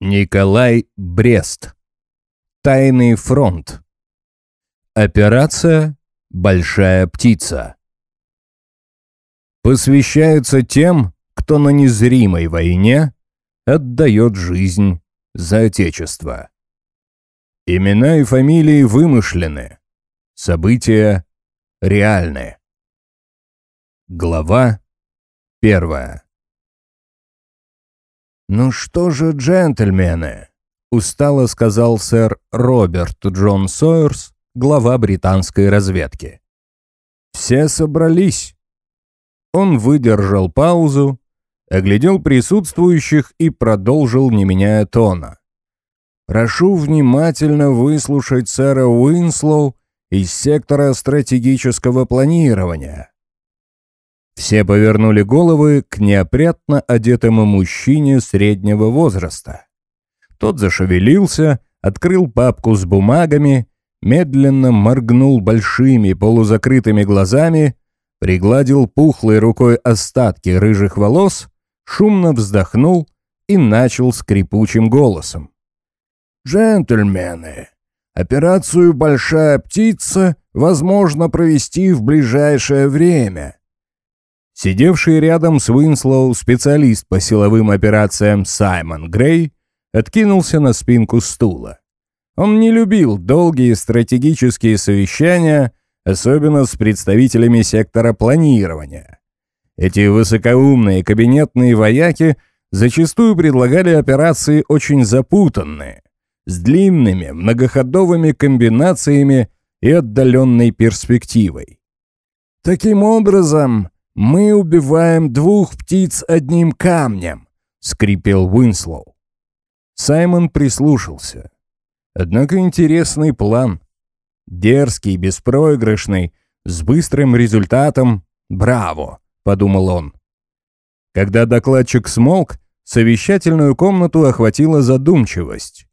Николай Брест. Тайный фронт. Операция «Большая птица». Посвящается тем, кто на незримой войне отдает жизнь за Отечество. Имена и фамилии вымышлены, события реальны. Глава первая. «Ну что же, джентльмены?» — устало сказал сэр Роберт Джон Сойерс, глава британской разведки. «Все собрались». Он выдержал паузу, оглядел присутствующих и продолжил, не меняя тона. «Прошу внимательно выслушать сэра Уинслоу из сектора стратегического планирования. Все повернули головы к неопрятно одетому мужчине среднего возраста. Тот зашевелился, открыл папку с бумагами, медленно моргнул большими полузакрытыми глазами, пригладил пухлой рукой остатки рыжих волос, шумно вздохнул и начал скрипучим голосом. «Джентльмены, операцию «Большая птица» возможно провести в ближайшее время». Сидевший рядом с Уинслоу специалист по силовым операциям Саймон Грей откинулся на спинку стула. Он не любил долгие стратегические совещания, особенно с представителями сектора планирования. Эти высокоумные кабинетные вояки зачастую предлагали операции очень запутанные, с длинными многоходовыми комбинациями и отдаленной перспективой. Таким образом, «Мы убиваем двух птиц одним камнем», — скрипел Уинслоу. Саймон прислушался. Однако интересный план. Дерзкий, беспроигрышный, с быстрым результатом. «Браво!» — подумал он. Когда докладчик смолк, совещательную комнату охватила задумчивость.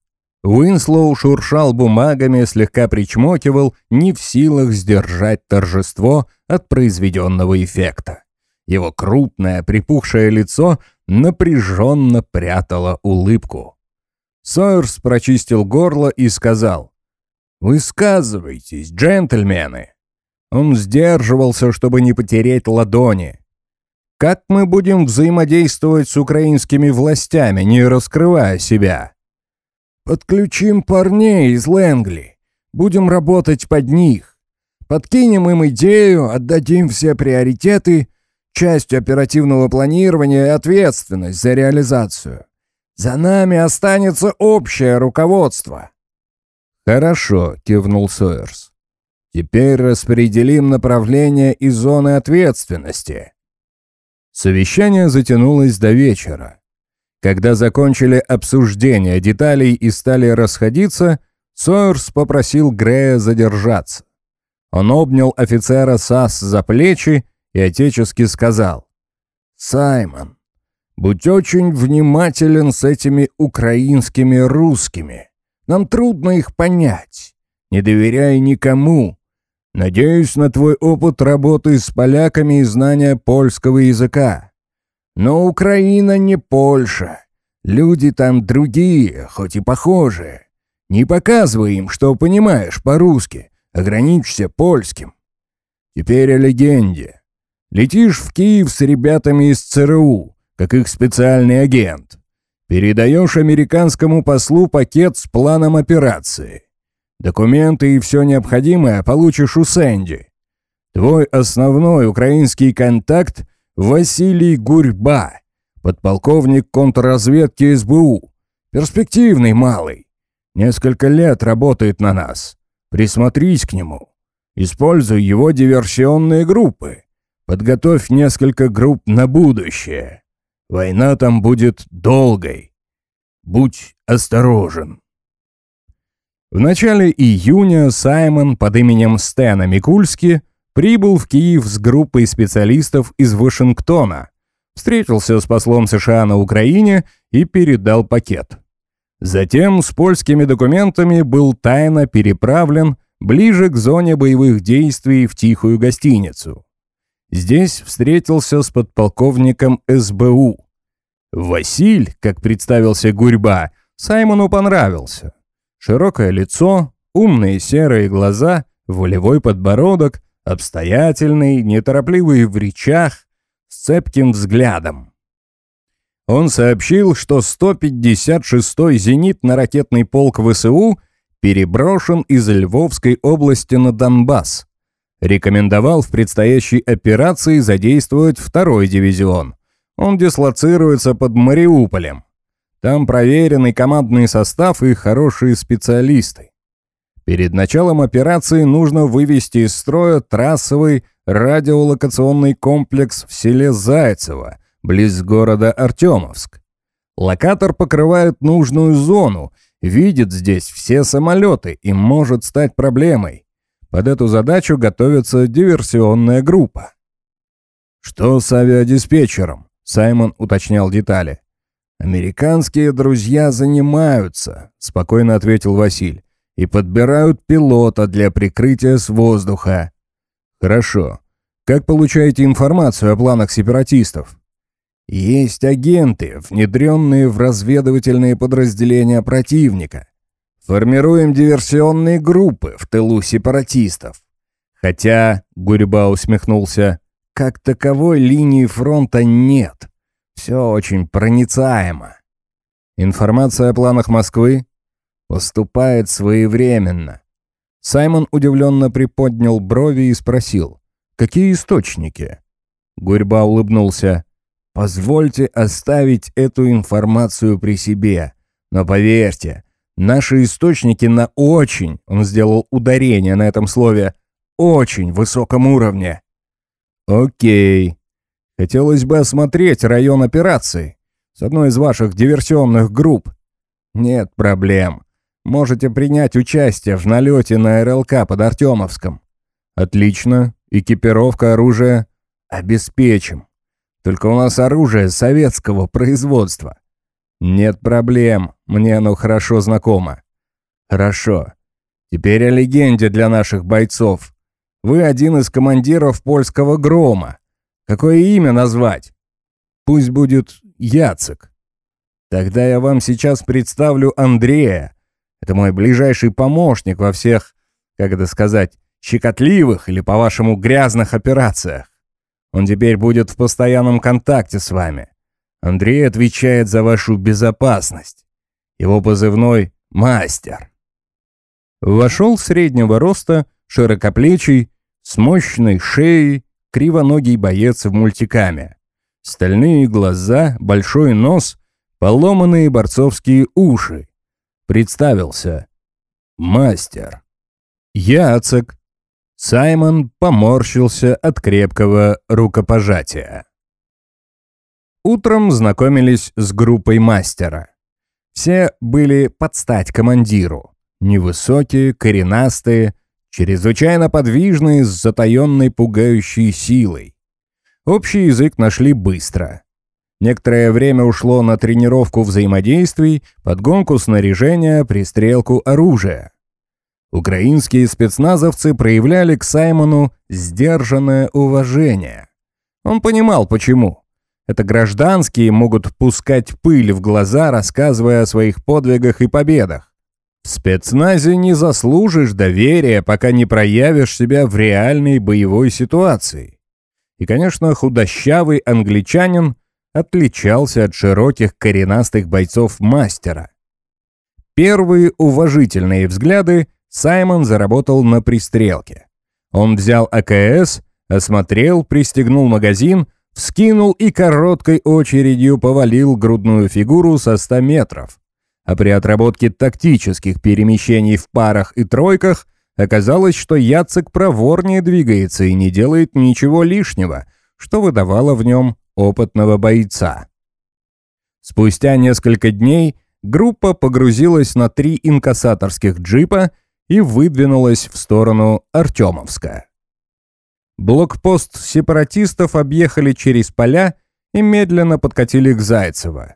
Уинслоу шуршал бумагами, слегка причмокивал, не в силах сдержать торжество от произведенного эффекта. Его крупное припухшее лицо напряженно прятало улыбку. Сойерс прочистил горло и сказал, «Высказывайтесь, джентльмены!» Он сдерживался, чтобы не потереть ладони. «Как мы будем взаимодействовать с украинскими властями, не раскрывая себя?» Подключим парней из Лэнгли. Будем работать под них. Подкинем им идею, отдадим все приоритеты, часть оперативного планирования и ответственность за реализацию. За нами останется общее руководство». «Хорошо», — кивнул Сойерс. «Теперь распределим направление и зоны ответственности». Совещание затянулось до вечера. Когда закончили обсуждение деталей и стали расходиться, Сойерс попросил Грея задержаться. Он обнял офицера САС за плечи и отечески сказал. «Саймон, будь очень внимателен с этими украинскими русскими. Нам трудно их понять. Не доверяй никому. Надеюсь на твой опыт работы с поляками и знания польского языка. Но Украина не Польша. Люди там другие, хоть и похожие. Не показывай им, что понимаешь по-русски. Ограничься польским. Теперь о легенде. Летишь в Киев с ребятами из ЦРУ, как их специальный агент. Передаешь американскому послу пакет с планом операции. Документы и все необходимое получишь у Сэнди. Твой основной украинский контакт Василий Гурьба, подполковник контрразведки СБУ. Перспективный малый. Несколько лет работает на нас. Присмотрись к нему. Используй его диверсионные группы. Подготовь несколько групп на будущее. Война там будет долгой. Будь осторожен. В начале июня Саймон под именем Стэна Микульски прибыл в Киев с группой специалистов из Вашингтона, встретился с послом США на Украине и передал пакет. Затем с польскими документами был тайно переправлен ближе к зоне боевых действий в тихую гостиницу. Здесь встретился с подполковником СБУ. Василь, как представился Гурьба, Саймону понравился. Широкое лицо, умные серые глаза, волевой подбородок, обстоятельный, неторопливый в речах, с цепким взглядом. Он сообщил, что 156-й зенитно-ракетный полк ВСУ переброшен из Львовской области на Донбасс. Рекомендовал в предстоящей операции задействовать второй дивизион. Он дислоцируется под Мариуполем. Там проверенный командный состав и хорошие специалисты. Перед началом операции нужно вывести из строя трассовый радиолокационный комплекс в селе Зайцево, близ города Артемовск. Локатор покрывает нужную зону, видит здесь все самолеты и может стать проблемой. Под эту задачу готовится диверсионная группа. «Что с авиадиспетчером?» — Саймон уточнял детали. «Американские друзья занимаются», — спокойно ответил Василь и подбирают пилота для прикрытия с воздуха. Хорошо. Как получаете информацию о планах сепаратистов? Есть агенты, внедренные в разведывательные подразделения противника. Формируем диверсионные группы в тылу сепаратистов. Хотя, Гурьба усмехнулся, как таковой линии фронта нет. Все очень проницаемо. Информация о планах Москвы Поступает своевременно. Саймон удивленно приподнял брови и спросил, «Какие источники?» Гурьба улыбнулся. «Позвольте оставить эту информацию при себе. Но поверьте, наши источники на очень, он сделал ударение на этом слове, очень высоком уровне». «Окей. Хотелось бы осмотреть район операции с одной из ваших диверсионных групп». «Нет проблем. Можете принять участие в налете на РЛК под Артемовском. Отлично. Экипировка оружия обеспечим. Только у нас оружие советского производства. Нет проблем, мне оно хорошо знакомо. Хорошо. Теперь о легенде для наших бойцов. Вы один из командиров польского грома. Какое имя назвать? Пусть будет Яцек. Тогда я вам сейчас представлю Андрея, это мой ближайший помощник во всех, как это сказать, щекотливых или, по-вашему, грязных операциях. Он теперь будет в постоянном контакте с вами. Андрей отвечает за вашу безопасность. Его позывной «Мастер». Вошел среднего роста, широкоплечий, с мощной шеей, кривоногий боец в мультикаме. Стальные глаза, большой нос, поломанные борцовские уши. Представился. Мастер. Яцек. Саймон поморщился от крепкого рукопожатия. Утром знакомились с группой мастера. Все были под стать командиру. Невысокие, коренастые, чрезвычайно подвижные, с затаенной пугающей силой. Общий язык нашли быстро. Некоторое время ушло на тренировку взаимодействий, подгонку снаряжения, пристрелку оружия. Украинские спецназовцы проявляли к Саймону сдержанное уважение. Он понимал, почему. Это гражданские могут пускать пыль в глаза, рассказывая о своих подвигах и победах. В спецназе не заслужишь доверия, пока не проявишь себя в реальной боевой ситуации. И, конечно, худощавый англичанин отличался от широких коренастых бойцов мастера. Первые уважительные взгляды Саймон заработал на пристрелке. Он взял АКС, осмотрел, пристегнул магазин, вскинул и короткой очередью повалил грудную фигуру со 100 метров. А при отработке тактических перемещений в парах и тройках оказалось, что Яцек проворнее двигается и не делает ничего лишнего, что выдавало в нем опытного бойца. Спустя несколько дней группа погрузилась на три инкассаторских джипа и выдвинулась в сторону Артемовска. Блокпост сепаратистов объехали через поля и медленно подкатили к Зайцево.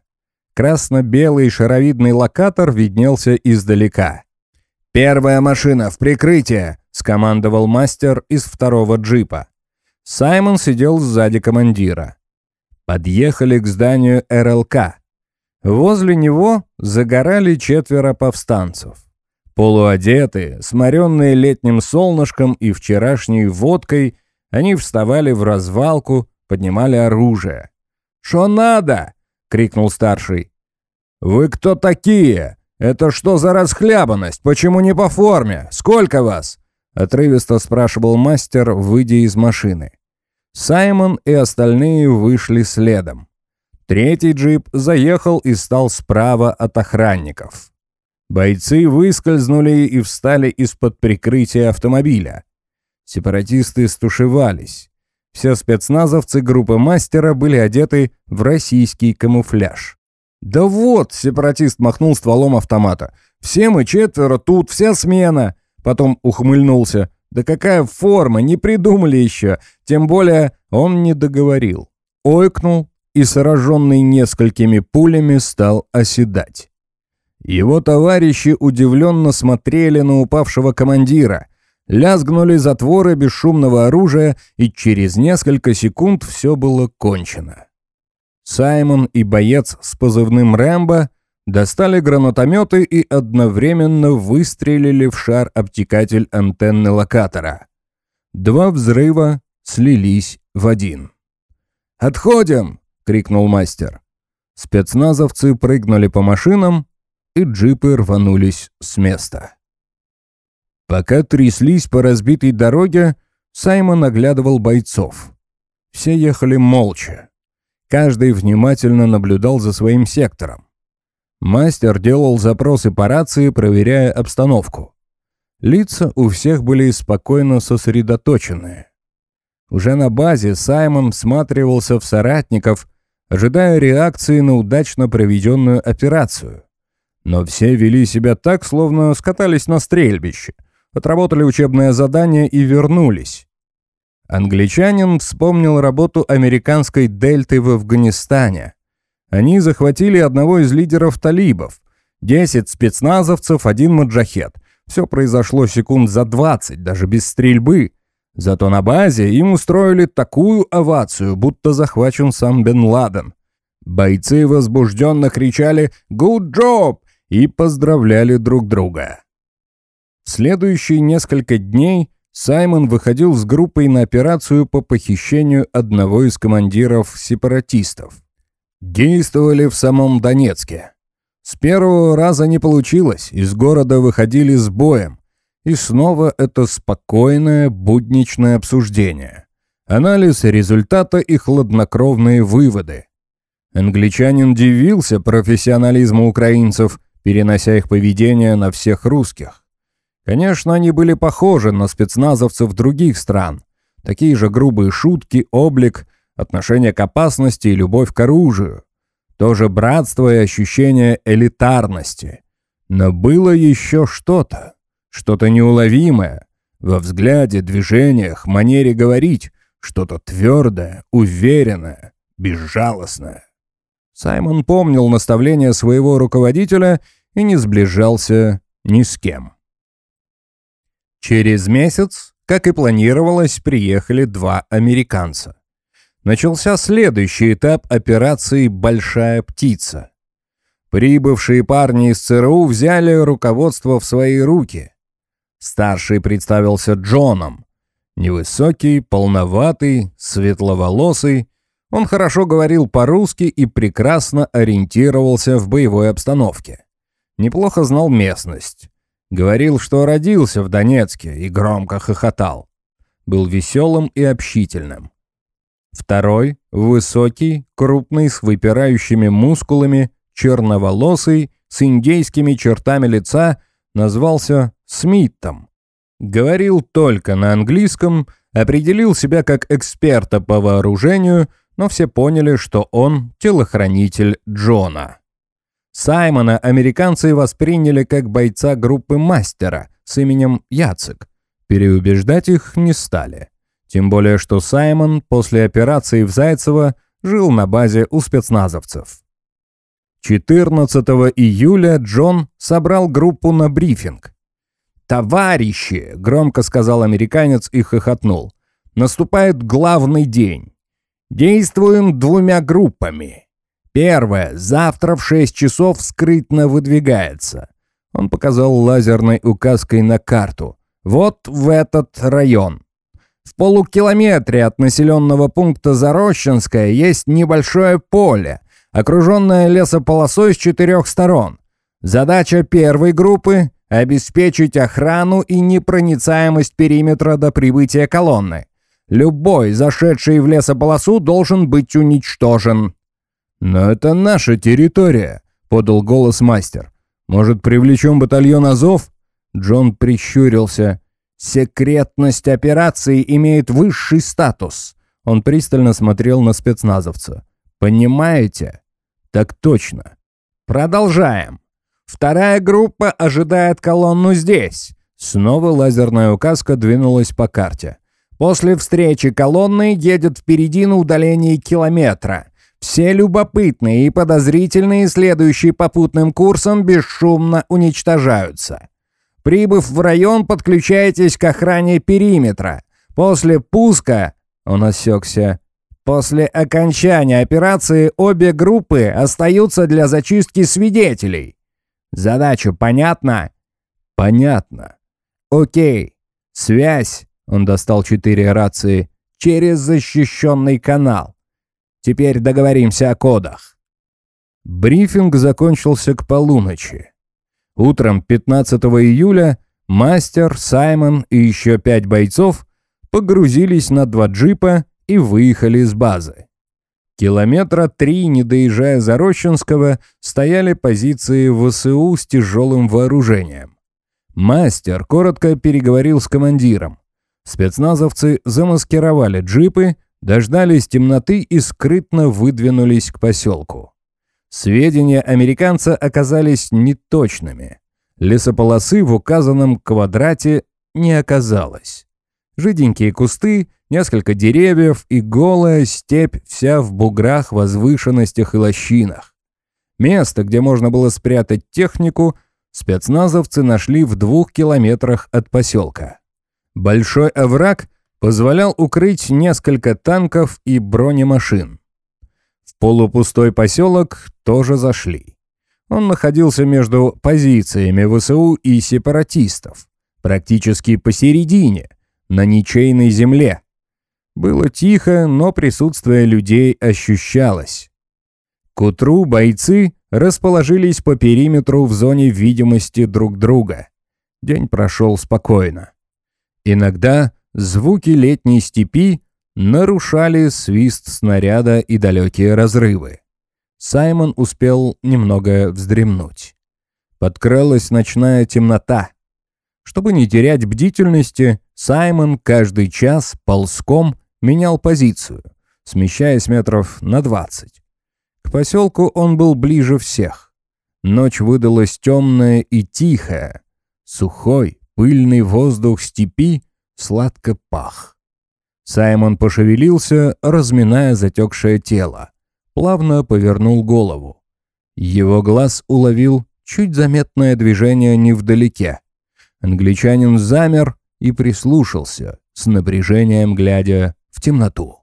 Красно-белый шаровидный локатор виднелся издалека. «Первая машина в прикрытие!» — скомандовал мастер из второго джипа. Саймон сидел сзади командира. Подъехали к зданию РЛК. Возле него загорали четверо повстанцев. Полуодетые, сморенные летним солнышком и вчерашней водкой, они вставали в развалку, поднимали оружие. «Шо надо?» — крикнул старший. «Вы кто такие? Это что за расхлябанность? Почему не по форме? Сколько вас?» — отрывисто спрашивал мастер, выйдя из машины. Саймон и остальные вышли следом. Третий джип заехал и стал справа от охранников. Бойцы выскользнули и встали из-под прикрытия автомобиля. Сепаратисты стушевались. Все спецназовцы группы мастера были одеты в российский камуфляж. «Да вот!» — сепаратист махнул стволом автомата. «Все мы четверо тут, вся смена!» Потом ухмыльнулся. «Да какая форма, не придумали еще!» Тем более он не договорил. Ойкнул и, сраженный несколькими пулями, стал оседать. Его товарищи удивленно смотрели на упавшего командира. Лязгнули затворы бесшумного оружия, и через несколько секунд все было кончено. Саймон и боец с позывным «Рэмбо» достали гранатометы и одновременно выстрелили в шар-обтекатель антенны локатора. Два взрыва слились в один. «Отходим!» — крикнул мастер. Спецназовцы прыгнули по машинам, и джипы рванулись с места. Пока тряслись по разбитой дороге, Саймон оглядывал бойцов. Все ехали молча. Каждый внимательно наблюдал за своим сектором. Мастер делал запросы по рации, проверяя обстановку. Лица у всех были спокойно сосредоточенные. Уже на базе Саймон всматривался в соратников, ожидая реакции на удачно проведенную операцию. Но все вели себя так, словно скатались на стрельбище, отработали учебное задание и вернулись. Англичанин вспомнил работу американской дельты в Афганистане. Они захватили одного из лидеров талибов. Десять спецназовцев, один маджахет. Все произошло секунд за двадцать, даже без стрельбы. Зато на базе им устроили такую овацию, будто захвачен сам Бен Ладен. Бойцы возбужденно кричали «Good job!» И поздравляли друг друга. В следующие несколько дней Саймон выходил с группой на операцию по похищению одного из командиров сепаратистов. Действовали в самом Донецке. С первого раза не получилось, из города выходили с боем. И снова это спокойное, будничное обсуждение. Анализ результата и хладнокровные выводы. Англичанин дивился профессионализму украинцев, перенося их поведение на всех русских. Конечно, они были похожи на спецназовцев других стран. Такие же грубые шутки, облик, отношение к опасности и любовь к оружию. Тоже братство и ощущение элитарности. Но было еще что-то, что-то неуловимое. Во взгляде, движениях, манере говорить, что-то твердое, уверенное, безжалостное. Саймон помнил наставления своего руководителя и не сближался ни с кем. Через месяц, как и планировалось, приехали два американца. Начался следующий этап операции «Большая птица». Прибывшие парни из ЦРУ взяли руководство в свои руки. Старший представился Джоном. Невысокий, полноватый, светловолосый, он хорошо говорил по-русски и прекрасно ориентировался в боевой обстановке. Неплохо знал местность. Говорил, что родился в Донецке и громко хохотал. Был веселым и общительным. Второй — высокий, крупный, с выпирающими мускулами, черноволосый, с индейскими чертами лица, назвался Смитом. Говорил только на английском, определил себя как эксперта по вооружению — но все поняли, что он телохранитель Джона. Саймона американцы восприняли как бойца группы «Мастера» с именем Яцек. Переубеждать их не стали. Тем более, что Саймон после операции в Зайцево жил на базе у спецназовцев. 14 июля Джон собрал группу на брифинг. «Товарищи!» — громко сказал американец и хохотнул. «Наступает главный день. Действуем двумя группами. Первое. Завтра в 6 часов скрытно выдвигается. Он показал лазерной указкой на карту. Вот в этот район. В полукилометре от населенного пункта Зарощенское есть небольшое поле, окруженное лесополосой с четырех сторон. Задача первой группы – обеспечить охрану и непроницаемость периметра до прибытия колонны. Любой, зашедший в лесополосу, должен быть уничтожен. «Но это наша территория», — подал голос мастер. «Может, привлечем батальон Азов?» Джон прищурился. «Секретность операции имеет высший статус». Он пристально смотрел на спецназовца. «Понимаете?» «Так точно». «Продолжаем. Вторая группа ожидает колонну здесь». Снова лазерная указка двинулась по карте. После встречи колонны едет впереди на удалении километра. Все любопытные и подозрительные, следующие попутным курсом, бесшумно уничтожаются. Прибыв в район, подключайтесь к охране периметра. После пуска, он осекся, после окончания операции обе группы остаются для зачистки свидетелей. Задача понятна? Понятно. Окей. Связь он достал четыре рации. «Через защищенный канал. Теперь договоримся о кодах». Брифинг закончился к полуночи. Утром 15 июля мастер, Саймон и еще пять бойцов погрузились на два джипа и выехали с базы. Километра три, не доезжая Зарощенского, стояли позиции ВСУ с тяжелым вооружением. Мастер коротко переговорил с командиром. Спецназовцы замаскировали джипы, дождались темноты и скрытно выдвинулись к поселку. Сведения американца оказались неточными. Лесополосы в указанном квадрате не оказалось. Жиденькие кусты, несколько деревьев и голая степь вся в буграх, возвышенностях и лощинах. Место, где можно было спрятать технику, спецназовцы нашли в двух километрах от поселка. Большой овраг позволял укрыть несколько танков и бронемашин. В полупустой поселок тоже зашли. Он находился между позициями ВСУ и сепаратистов, практически посередине, на ничейной земле. Было тихо, но присутствие людей ощущалось. К утру бойцы расположились по периметру в зоне видимости друг друга. День прошел спокойно. Иногда звуки летней степи нарушали свист снаряда и далекие разрывы. Саймон успел немного вздремнуть. Подкралась ночная темнота. Чтобы не терять бдительности, Саймон каждый час ползком менял позицию, смещаясь метров на 20. К поселку он был ближе всех. Ночь выдалась темная и тихая, сухой, Пыльный воздух степи сладко пах. Саймон пошевелился, разминая затекшее тело. Плавно повернул голову. Его глаз уловил чуть заметное движение невдалеке. Англичанин замер и прислушался, с напряжением глядя в темноту.